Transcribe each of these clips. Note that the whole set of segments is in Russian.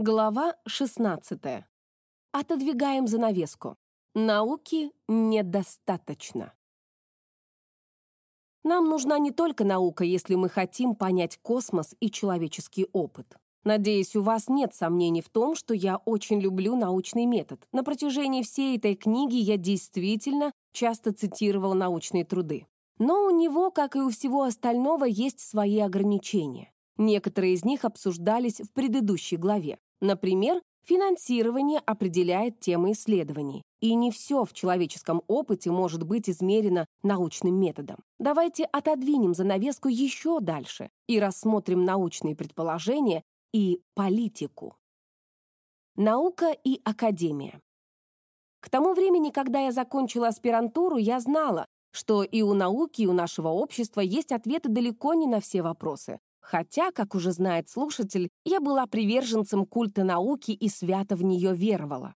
Глава 16. Отодвигаем занавеску. Науки недостаточно. Нам нужна не только наука, если мы хотим понять космос и человеческий опыт. Надеюсь, у вас нет сомнений в том, что я очень люблю научный метод. На протяжении всей этой книги я действительно часто цитировала научные труды. Но у него, как и у всего остального, есть свои ограничения. Некоторые из них обсуждались в предыдущей главе. Например, финансирование определяет темы исследований, и не все в человеческом опыте может быть измерено научным методом. Давайте отодвинем занавеску еще дальше и рассмотрим научные предположения и политику. Наука и академия. К тому времени, когда я закончила аспирантуру, я знала, что и у науки, и у нашего общества есть ответы далеко не на все вопросы. Хотя, как уже знает слушатель, я была приверженцем культа науки и свято в нее веровала.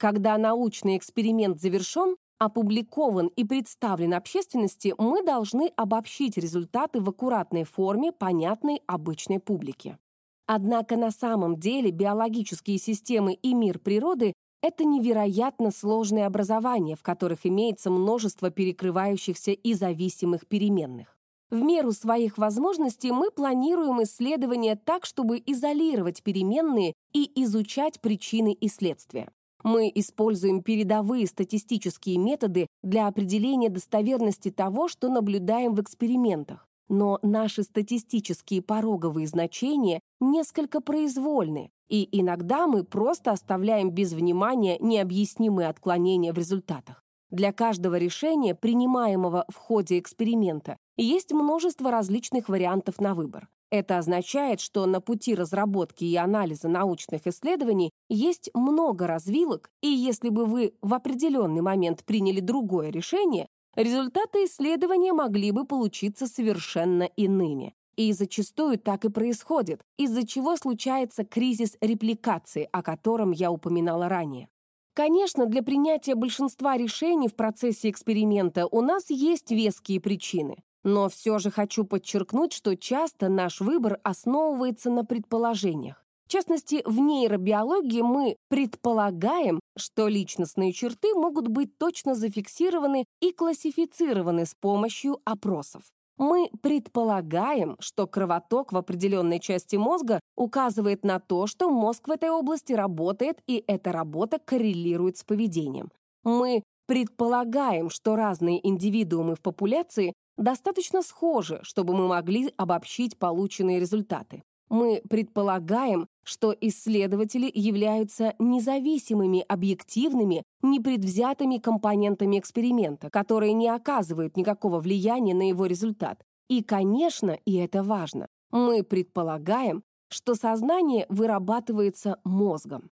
Когда научный эксперимент завершен, опубликован и представлен общественности, мы должны обобщить результаты в аккуратной форме, понятной обычной публике. Однако на самом деле биологические системы и мир природы — это невероятно сложные образования, в которых имеется множество перекрывающихся и зависимых переменных. В меру своих возможностей мы планируем исследования так, чтобы изолировать переменные и изучать причины и следствия. Мы используем передовые статистические методы для определения достоверности того, что наблюдаем в экспериментах. Но наши статистические пороговые значения несколько произвольны, и иногда мы просто оставляем без внимания необъяснимые отклонения в результатах. Для каждого решения, принимаемого в ходе эксперимента, есть множество различных вариантов на выбор. Это означает, что на пути разработки и анализа научных исследований есть много развилок, и если бы вы в определенный момент приняли другое решение, результаты исследования могли бы получиться совершенно иными. И зачастую так и происходит, из-за чего случается кризис репликации, о котором я упоминала ранее. Конечно, для принятия большинства решений в процессе эксперимента у нас есть веские причины. Но все же хочу подчеркнуть, что часто наш выбор основывается на предположениях. В частности, в нейробиологии мы предполагаем, что личностные черты могут быть точно зафиксированы и классифицированы с помощью опросов. Мы предполагаем, что кровоток в определенной части мозга указывает на то, что мозг в этой области работает, и эта работа коррелирует с поведением. Мы предполагаем, что разные индивидуумы в популяции достаточно схожи, чтобы мы могли обобщить полученные результаты. Мы предполагаем, что исследователи являются независимыми, объективными, непредвзятыми компонентами эксперимента, которые не оказывают никакого влияния на его результат. И, конечно, и это важно, мы предполагаем, что сознание вырабатывается мозгом.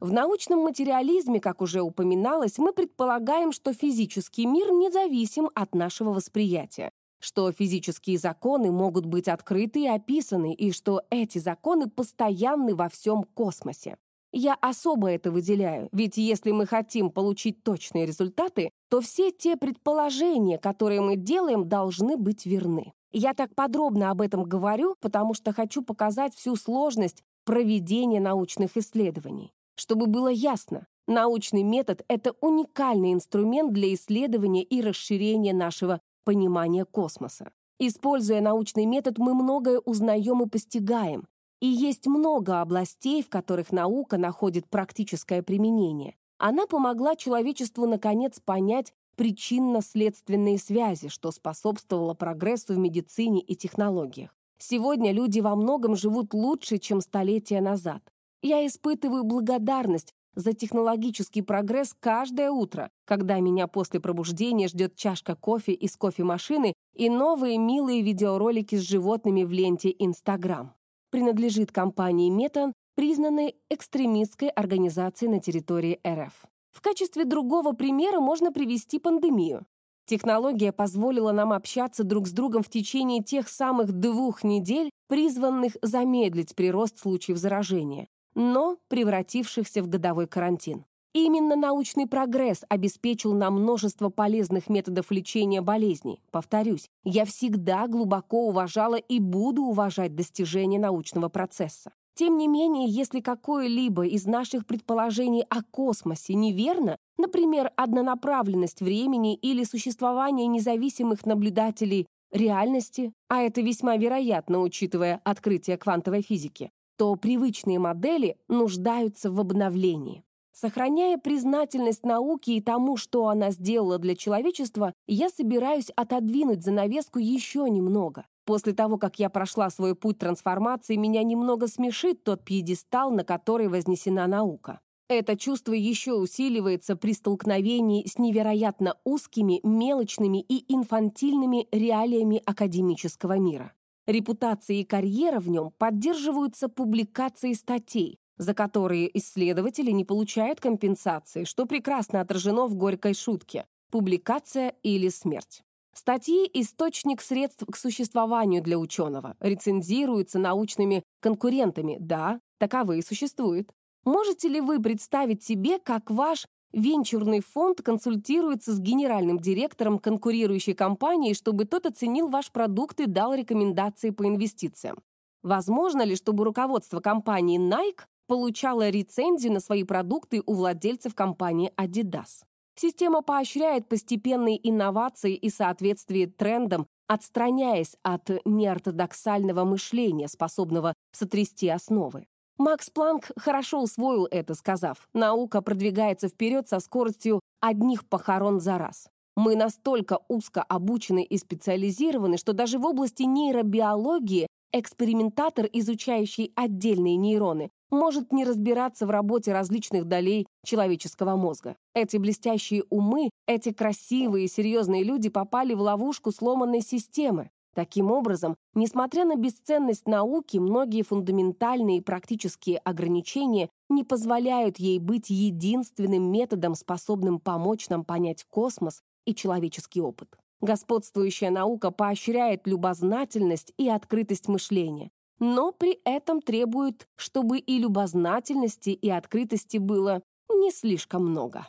В научном материализме, как уже упоминалось, мы предполагаем, что физический мир независим от нашего восприятия, что физические законы могут быть открыты и описаны, и что эти законы постоянны во всем космосе. Я особо это выделяю, ведь если мы хотим получить точные результаты, то все те предположения, которые мы делаем, должны быть верны. Я так подробно об этом говорю, потому что хочу показать всю сложность проведения научных исследований. Чтобы было ясно, научный метод — это уникальный инструмент для исследования и расширения нашего понимания космоса. Используя научный метод, мы многое узнаем и постигаем. И есть много областей, в которых наука находит практическое применение. Она помогла человечеству наконец понять причинно-следственные связи, что способствовало прогрессу в медицине и технологиях. Сегодня люди во многом живут лучше, чем столетия назад. Я испытываю благодарность за технологический прогресс каждое утро, когда меня после пробуждения ждет чашка кофе из кофемашины и новые милые видеоролики с животными в ленте Instagram. Принадлежит компании Метан, признанной экстремистской организацией на территории РФ. В качестве другого примера можно привести пандемию. Технология позволила нам общаться друг с другом в течение тех самых двух недель, призванных замедлить прирост случаев заражения но превратившихся в годовой карантин. Именно научный прогресс обеспечил нам множество полезных методов лечения болезней. Повторюсь, я всегда глубоко уважала и буду уважать достижения научного процесса. Тем не менее, если какое-либо из наших предположений о космосе неверно, например, однонаправленность времени или существование независимых наблюдателей реальности, а это весьма вероятно, учитывая открытие квантовой физики, то привычные модели нуждаются в обновлении. Сохраняя признательность науке и тому, что она сделала для человечества, я собираюсь отодвинуть занавеску еще немного. После того, как я прошла свой путь трансформации, меня немного смешит тот пьедестал, на который вознесена наука. Это чувство еще усиливается при столкновении с невероятно узкими, мелочными и инфантильными реалиями академического мира. Репутация и карьера в нем поддерживаются публикацией статей, за которые исследователи не получают компенсации, что прекрасно отражено в горькой шутке «публикация или смерть». Статьи – источник средств к существованию для ученого, рецензируются научными конкурентами, да, таковые существуют. Можете ли вы представить себе, как ваш венчурный фонд консультируется с генеральным директором конкурирующей компании, чтобы тот оценил ваш продукт и дал рекомендации по инвестициям? Возможно ли, чтобы руководство компании Nike получало рецензию на свои продукты у владельцев компании Adidas? Система поощряет постепенные инновации и соответствие трендам, отстраняясь от неортодоксального мышления, способного сотрясти основы. Макс Планк хорошо усвоил это, сказав, наука продвигается вперед со скоростью одних похорон за раз. Мы настолько узко обучены и специализированы, что даже в области нейробиологии экспериментатор, изучающий отдельные нейроны, может не разбираться в работе различных долей человеческого мозга. Эти блестящие умы, эти красивые и серьезные люди попали в ловушку сломанной системы. Таким образом, несмотря на бесценность науки, многие фундаментальные и практические ограничения не позволяют ей быть единственным методом, способным помочь нам понять космос и человеческий опыт. Господствующая наука поощряет любознательность и открытость мышления, но при этом требует, чтобы и любознательности, и открытости было не слишком много.